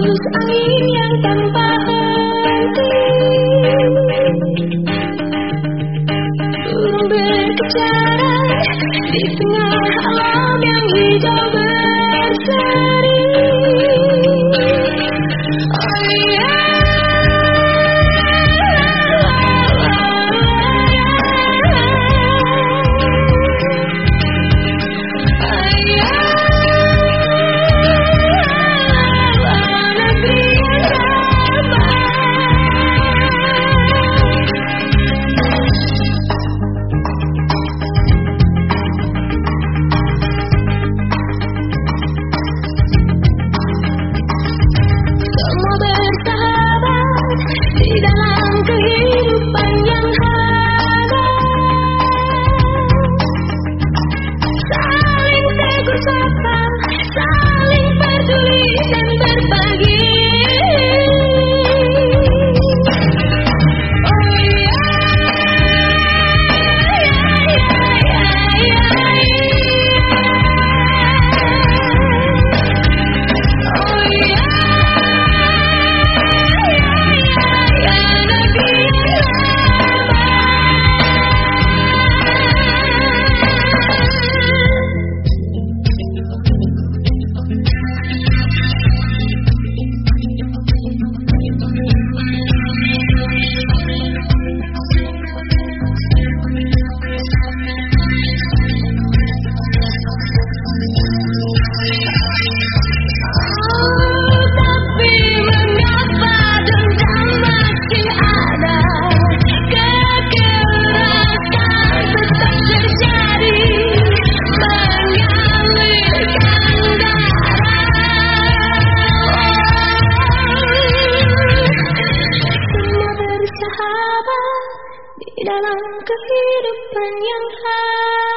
Dihembus angin yang tanpa henti. Burung berkejaran Di tengah alam kehidupan yang halal.